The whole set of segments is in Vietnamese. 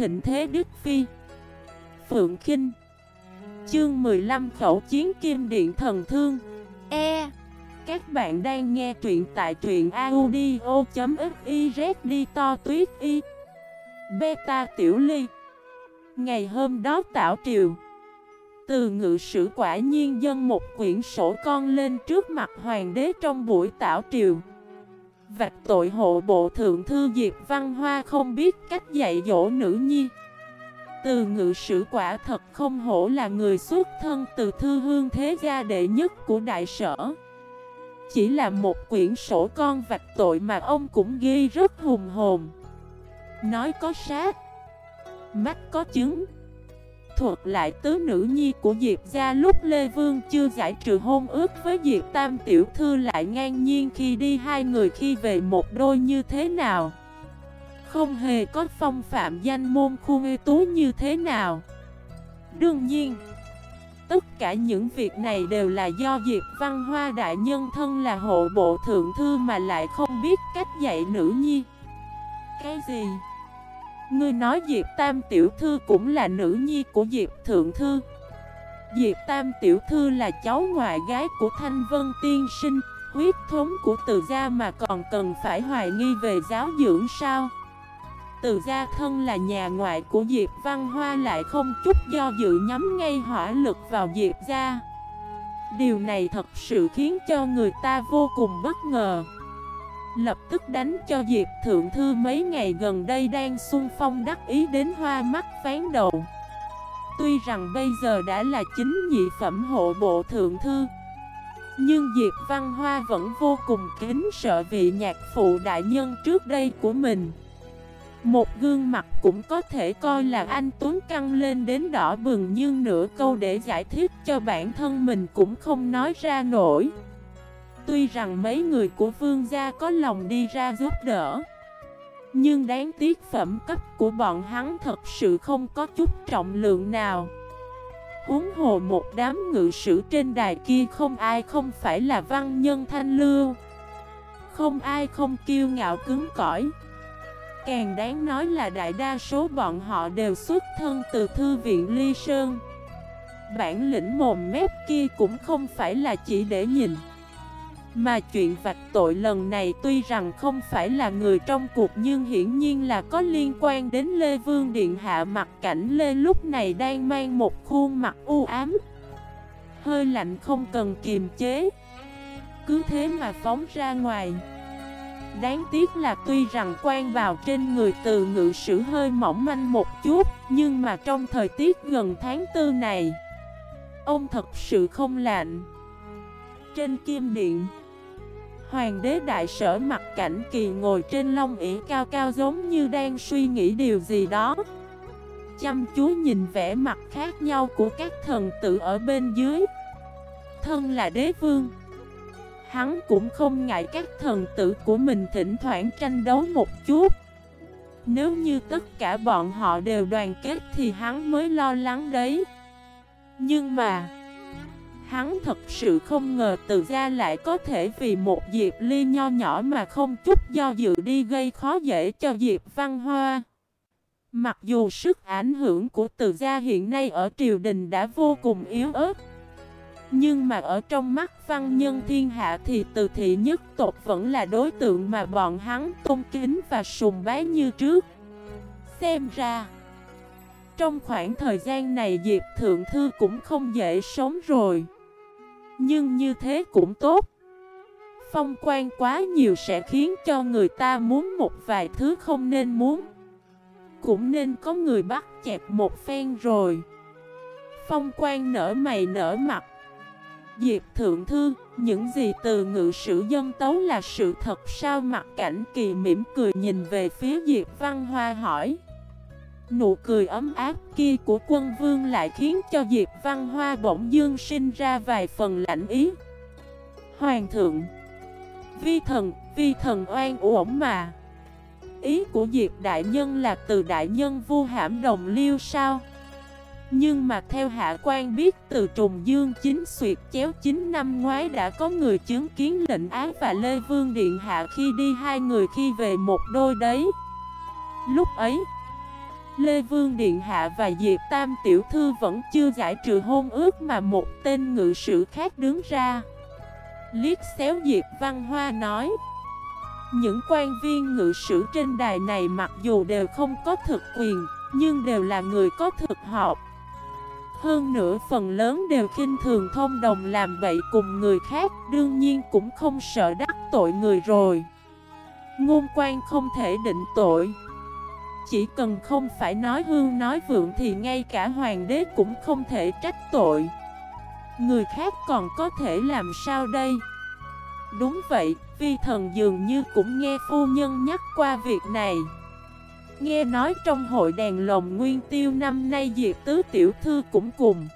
thịnh thế Đức Phi. Phượng Kinh. Chương 15 Khẩu Chiến Kim Điện Thần Thương. E. Các bạn đang nghe truyện tại truyện audio.xyz đi to tuyết y Beta Tiểu Ly. Ngày hôm đó tảo triều. Từ ngự sử quả nhiên dân một quyển sổ con lên trước mặt hoàng đế trong buổi tảo triều. Vạch tội hộ bộ thượng thư Diệp Văn Hoa không biết cách dạy dỗ nữ nhi. Từ ngự sử quả thật không hổ là người xuất thân từ thư hương thế gia đệ nhất của đại sở. Chỉ là một quyển sổ con vạch tội mà ông cũng ghi rất hùng hồn. Nói có sát Mắt có chứng. Thuật lại tứ nữ nhi của Diệp gia lúc Lê Vương chưa giải trừ hôn ước với Diệp Tam Tiểu Thư lại ngang nhiên khi đi hai người khi về một đôi như thế nào? Không hề có phong phạm danh môn khu ê tú như thế nào. Đương nhiên, Tất cả những việc này đều là do Diệp Văn Hoa Đại Nhân thân là hộ bộ thượng thư mà lại không biết cách dạy nữ nhi. Cái gì? Ngươi nói Diệp Tam Tiểu Thư cũng là nữ nhi của Diệp Thượng Thư. Diệp Tam Tiểu Thư là cháu ngoại gái của Thanh Vân Tiên Sinh, Huyết thống của từ gia mà còn cần phải hoài nghi về giáo dưỡng sao? Từ gia thân là nhà ngoại của Diệp Văn Hoa lại không chút do dự nhắm ngay hỏa lực vào Diệp gia. Điều này thật sự khiến cho người ta vô cùng bất ngờ. Lập tức đánh cho Diệp Thượng Thư mấy ngày gần đây đang xung phong đắc ý đến hoa mắt phán đầu Tuy rằng bây giờ đã là chính nhị phẩm hộ bộ Thượng Thư, Nhưng Diệp Văn Hoa vẫn vô cùng kính sợ vị nhạc phụ đại nhân trước đây của mình. Một gương mặt cũng có thể coi là anh Tuấn căng lên đến đỏ bừng Nhưng nửa câu để giải thích cho bản thân mình cũng không nói ra nổi. Tuy rằng mấy người của vương gia có lòng đi ra giúp đỡ, Nhưng đáng tiếc phẩm cấp của bọn hắn thật sự không có chút trọng lượng nào. Huống hồ một đám ngự sử trên đài kia không ai không phải là văn nhân thanh lưu. Không ai không kiêu ngạo cứng cỏi. Càng đáng nói là đại đa số bọn họ đều xuất thân từ thư viện Ly Sơn. Bản lĩnh mồm mép kia cũng không phải là chỉ để nhìn mà chuyện vạch tội lần này tuy rằng không phải là người trong cuộc nhưng hiển nhiên là có liên quan đến Lê Vương Điện Hạ mặt cảnh Lê lúc này đang mang một khuôn mặt u ám. Hơi lạnh không cần kiềm chế. Cứ thế mà phóng ra ngoài. Đáng tiếc là tuy rằng quan vào trên người từ ngự sử hơi mỏng manh một chút, Nhưng mà trong thời tiết gần tháng tư này, Ông thật sự không lạnh. Trên kim điện Hoàng đế đại sở mặt cảnh kỳ ngồi trên long ỉ cao cao giống như đang suy nghĩ điều gì đó. Chăm chú nhìn vẻ mặt khác nhau của các thần tử ở bên dưới. Thân là đế vương. Hắn cũng không ngại các thần tử của mình thỉnh thoảng tranh đấu một chút. Nếu như tất cả bọn họ đều đoàn kết thì hắn mới lo lắng đấy. Nhưng mà Hắn thật sự không ngờ từ gia lại có thể vì một Diệp Ly nho nhỏ mà không chút do dự đi gây khó dễ cho Diệp Văn Hoa. Mặc dù sức ảnh hưởng của từ gia hiện nay ở triều đình đã vô cùng yếu ớt, Nhưng mà ở trong mắt văn nhân thiên hạ thì từ thị nhất tộc vẫn là đối tượng mà bọn hắn tôn kính và sùng bái như trước Xem ra, Trong khoảng thời gian này Diệp Thượng Thư cũng không dễ sống rồi nhưng như thế cũng tốt. Phong quan quá nhiều sẽ khiến cho người ta muốn một vài thứ không nên muốn. Cũng nên có người bắt chẹp một phen rồi. Phong quan nở mày nở mặt. Diệp Thượng Thư, những gì từ ngự sử dân tấu là sự thật sao? Mặt cảnh kỳ mỉm cười nhìn về phía Diệp Văn Hoa hỏi. Nụ cười ấm áp kia của quân vương lại khiến cho Diệp Văn Hoa bỗng dương sinh ra vài phần lạnh ý. Hoàng thượng Vi thần, vi thần oan uổng mà. Ý của Diệp Đại Nhân là từ Đại Nhân vu hãm đồng liêu sao? Nhưng mà theo hạ quan biết từ Trùng Dương chính suyệt chéo chính năm ngoái đã có người chứng kiến lệnh án và Lê Vương Điện Hạ khi đi hai người khi về một đôi đấy. Lúc ấy Lê Vương Điện Hạ và Diệp Tam Tiểu Thư vẫn chưa giải trừ hôn ước mà một tên ngự sử khác đứng ra. Liết xéo Diệp Văn Hoa nói, Những quan viên ngự sử trên đài này mặc dù đều không có thực quyền, Nhưng đều là người có thực học. Hơn nữa phần lớn đều khinh thường thông đồng làm bậy cùng người khác, Đương nhiên cũng không sợ đắc tội người rồi. Ngôn quan không thể định tội. Chỉ cần không phải nói hương nói vượng thì ngay cả hoàng đế cũng không thể trách tội. Người khác còn có thể làm sao đây? Đúng vậy, vi thần dường như cũng nghe phu nhân nhắc qua việc này. Nghe nói trong hội đèn lồng nguyên tiêu năm nay Diệp Tứ Tiểu Thư cũng cùng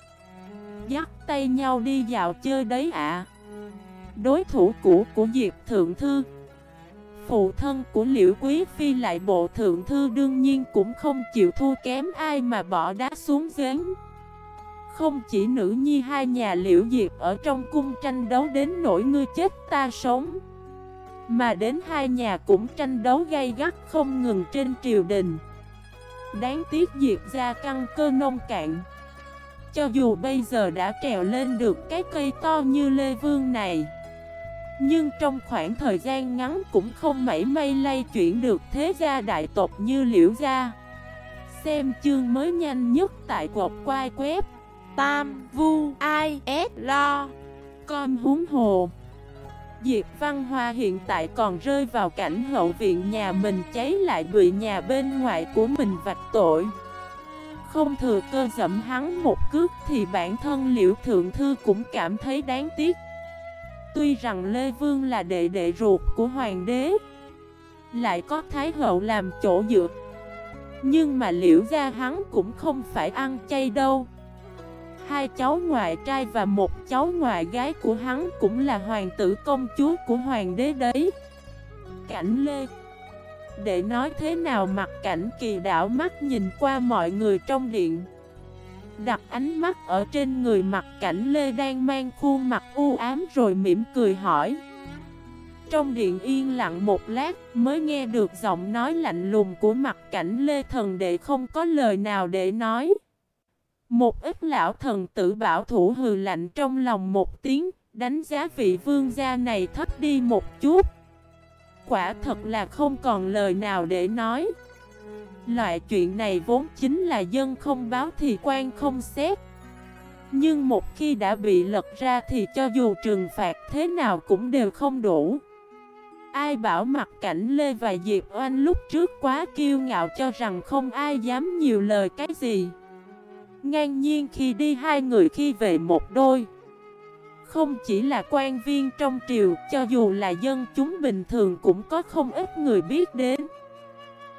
Dắt tay nhau đi dạo chơi đấy ạ. Đối thủ cũ của Diệp Thượng Thư Phụ thân của Liễu Quý Phi lại bộ Thượng Thư đương nhiên cũng không chịu thua kém ai mà bỏ đá xuống giếng. Không chỉ nữ nhi hai nhà Liễu Diệp ở trong cung tranh đấu đến nỗi ngươi chết ta sống, mà đến hai nhà cũng tranh đấu gay gắt không ngừng trên triều đình. Đáng tiếc Diệp ra căng cơ nông cạn, Cho dù bây giờ đã trèo lên được cái cây to như Lê Vương này nhưng trong khoảng thời gian ngắn cũng không mảy may lay chuyển được thế gia đại tộc như Liễu Gia. Xem chương mới nhanh nhất tại quộc quai web Tam Vu Ai S Lo Com húng hồ. Diệp Văn Hoa hiện tại còn rơi vào cảnh hậu viện nhà mình cháy lại bị nhà bên ngoài của mình vạch tội. Không thừa cơ dẫm hắn một cước thì bản thân Liễu Thượng Thư cũng cảm thấy đáng tiếc. Tuy rằng Lê Vương là đệ đệ ruột của hoàng đế, Lại có Thái Hậu làm chỗ dựa. Nhưng mà Liễu gia hắn cũng không phải ăn chay đâu. Hai cháu ngoại trai và một cháu ngoại gái của hắn cũng là hoàng tử công chúa của hoàng đế đấy. Cảnh Lê, Để nói thế nào mặt cảnh kỳ đảo mắt nhìn qua mọi người trong điện. Đặt ánh mắt ở trên người mặt cảnh Lê đang mang khuôn mặt u ám rồi mỉm cười hỏi Trong điện yên lặng một lát mới nghe được giọng nói lạnh lùng của mặt cảnh Lê thần đệ không có lời nào để nói một ít lão thần tử bảo thủ hừ lạnh trong lòng một tiếng, đánh giá vị vương gia này thấp đi một chút. Quả thật là không còn lời nào để nói. Loại chuyện này vốn chính là dân không báo thì quan không xét. Nhưng một khi đã bị lật ra thì cho dù trừng phạt thế nào cũng đều không đủ. Ai bảo mặt cảnh Lê và Diệp Oanh lúc trước quá kiêu ngạo cho rằng không ai dám nhiều lời cái gì. Ngang nhiên khi đi hai người khi về một đôi Không chỉ là quan viên trong triều, Cho dù là dân chúng bình thường cũng có không ít người biết đến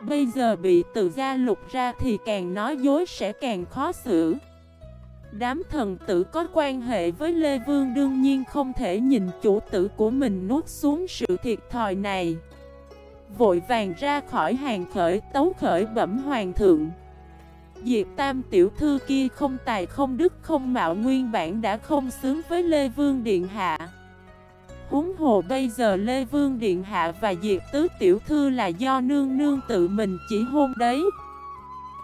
Bây giờ bị tự gia lục ra thì càng nói dối sẽ càng khó xử. Đám thần tử có quan hệ với Lê Vương đương nhiên không thể nhìn chủ tử của mình nuốt xuống sự thiệt thòi này. Vội vàng ra khỏi hàng khởi, tấu khởi bẩm hoàng thượng. Diệp Tam tiểu thư kia không tài không đức, không mạo nguyên bản đã không xứng với Lê Vương Điện Hạ. Húng hồ bây giờ Lê Vương Điện Hạ và Diệp Tứ tiểu thư là do nương nương tự mình chỉ hôn đấy.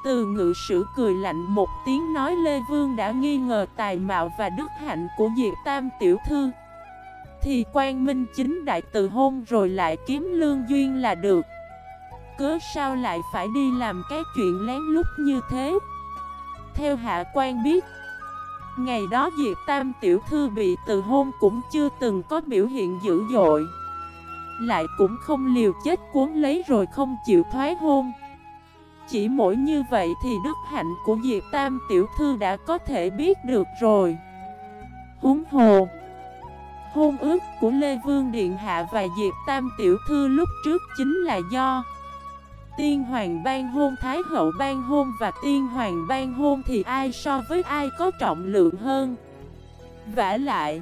Từ ngự sử cười lạnh một tiếng nói Lê Vương đã nghi ngờ tài mạo và đức hạnh của Diệp Tam tiểu thư. Thì quan minh chính đại từ hôn rồi lại kiếm lương duyên là được. Cớ sao lại phải đi làm cái chuyện lén lút như thế? Theo hạ quan biết Ngày đó Diệp Tam tiểu thư bị từ hôn cũng chưa từng có biểu hiện dữ dội. Lại cũng không liều chết cuốn lấy rồi không chịu thoái hôn. Chỉ mỗi như vậy thì đức hạnh của Diệp Tam tiểu thư đã có thể biết được rồi. Húng hồ, Hôn ước của Lê Vương Điện Hạ và Diệp Tam tiểu thư lúc trước chính là do Tiên hoàng ban hôn, Thái hậu ban hôn và tiên hoàng ban hôn thì ai so với ai có trọng lượng hơn? Vả lại,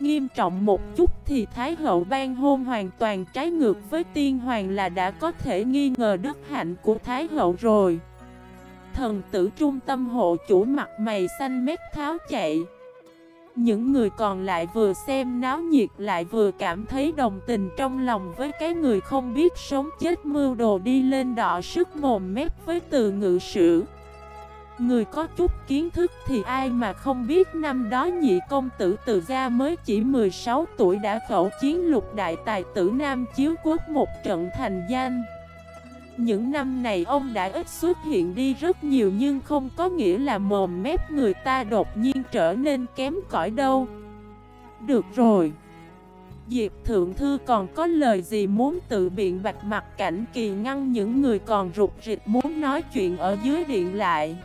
Nghiêm trọng một chút thì Thái hậu ban hôn hoàn toàn trái ngược với tiên hoàng là đã có thể nghi ngờ đức hạnh của Thái hậu rồi. Thần tử trung tâm hộ chủ mặt mày xanh mét tháo chạy. Những người còn lại vừa xem náo nhiệt lại vừa cảm thấy đồng tình trong lòng với cái người không biết sống chết mưu đồ đi lên đỏ sức mồm mép với từ ngự sử. Người có chút kiến thức thì ai mà không biết năm đó nhị công tử từ gia mới chỉ 16 tuổi đã khẩu chiến lục đại tài tử Nam chiếu quốc một trận thành danh. Những năm này ông đã ít xuất hiện đi rất nhiều nhưng không có nghĩa là mồm mép người ta đột nhiên trở nên kém cỏi đâu. Được rồi. Diệp Thượng Thư còn có lời gì muốn tự biện bạch mặt cảnh kỳ ngăn những người còn rụt rịch muốn nói chuyện ở dưới điện lại.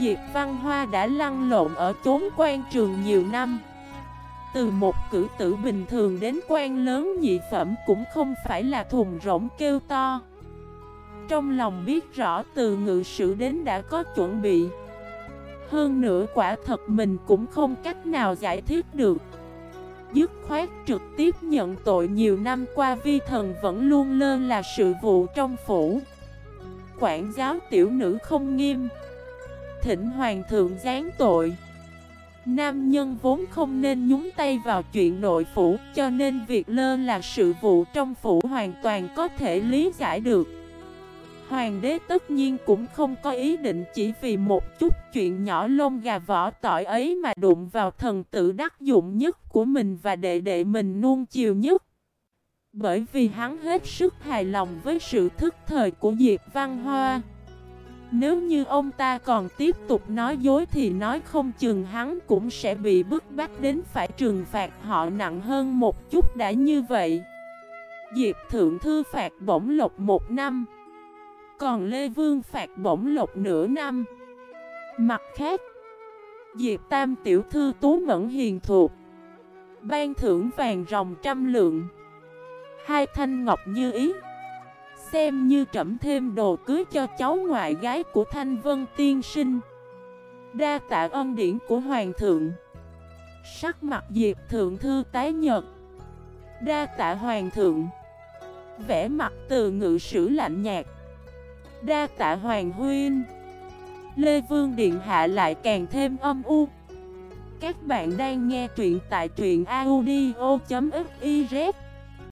Diệp Văn Hoa đã lăn lộn ở chốn quan trường nhiều năm. Từ một cử tử bình thường đến quan lớn nhị phẩm cũng không phải là thùng rỗng kêu to trong lòng biết rõ từ ngự sử đến đã có chuẩn bị. Hơn nữa quả thật mình cũng không cách nào giải thích được. Dứt khoát trực tiếp nhận tội nhiều năm qua vi thần vẫn luôn lơ là sự vụ trong phủ. Quản giáo tiểu nữ không nghiêm. Thỉnh hoàng thượng gián tội. Nam nhân vốn không nên nhúng tay vào chuyện nội phủ, Cho nên việc lơ là sự vụ trong phủ hoàn toàn có thể lý giải được. Hoàng đế tất nhiên cũng không có ý định chỉ vì một chút chuyện nhỏ lông gà vỏ tỏi ấy mà đụng vào thần tử đắc dụng nhất của mình và đệ đệ mình nuông chiều nhất. Bởi vì hắn hết sức hài lòng với sự thức thời của Diệp Văn Hoa. Nếu như ông ta còn tiếp tục nói dối thì nói không chừng hắn cũng sẽ bị bức bách đến phải trừng phạt họ nặng hơn một chút đã như vậy. Diệp Thượng Thư phạt bổng lộc một năm. Còn Lê Vương phạt bổng lộc nửa năm. Mặt khác, Diệp Tam tiểu thư tú mẫn hiền thuộc Ban thưởng vàng rồng trăm lượng. Hai thanh ngọc như ý, Xem như trẩm thêm đồ cưới cho cháu ngoại gái của Thanh Vân Tiên Sinh. Đa tạ ân điển của Hoàng thượng. Sắc mặt Diệp Thượng Thư tái nhật Đa tạ Hoàng thượng. Vẽ mặt từ ngự sử lạnh nhạt. Đa tạ Hoàng Huynh. Lê Vương Điện Hạ lại càng thêm âm u. Các bạn đang nghe truyện tại truyện audio.fif